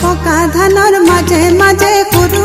পকা ধানৰ মাজে মাজে সৰু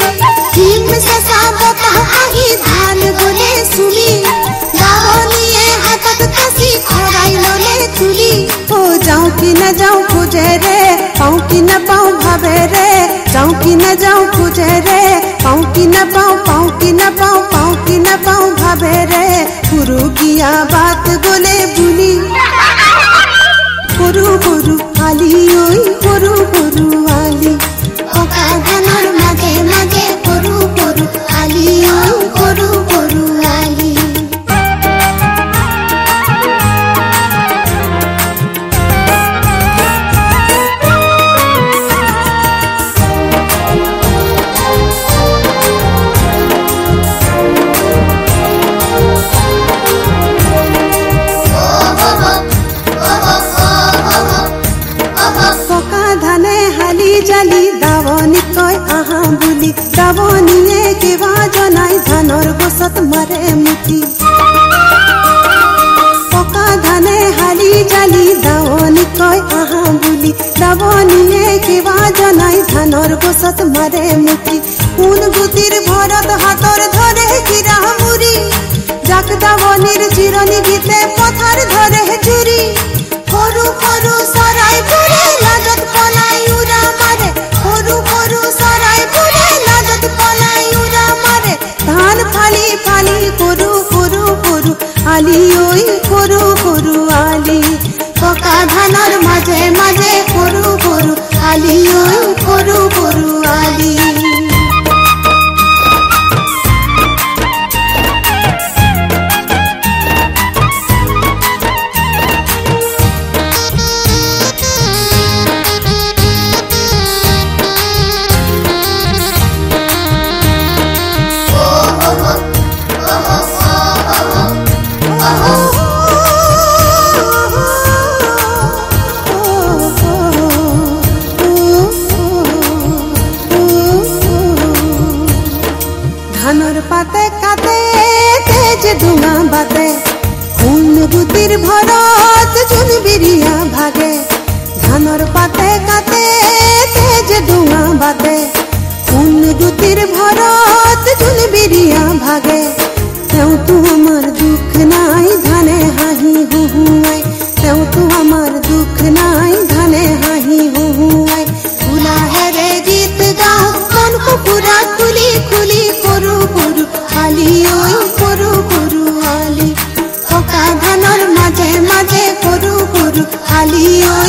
चौकी न जाऊँ पूजे रे, पाऊँ की न पाऊँ भावे रे। चौकी न जाऊँ पूजे रे, पाऊँ की न पाऊँ पाऊँ की न पाऊँ पाऊँ की न पाऊँ भावे रे। गुरु किया बात बोले बुली गुरु गुरु खाली জালি দাৱনী কয় আহা বুলি। কিবা জনাই, ধানৰ গছত মাৰে মুঠি পকা ধানে হালি জালি দাৱনী কয় আহা বুলি। দাৱনীয়ে কিবা জনাই, ধানৰ গছত মাৰে মুঠি কোন গুটিৰ ভৰত হাতৰ ধানৰ পাতে কাটে তেজ ধুঙা বাতে গুটিৰ ভৰত জোন ভাগে। ধানৰ পাতে কাটে তেজ ধুঙা বাতে গুটিৰ ভৰত জোন ভাগে। হাত día.